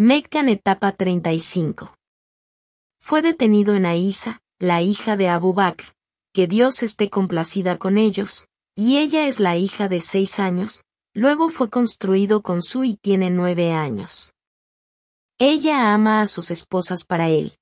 Meccan etapa 35. Fue detenido en Aisa, la hija de Abu Bakr, que Dios esté complacida con ellos, y ella es la hija de seis años, luego fue construido con su y tiene nueve años. Ella ama a sus esposas para él,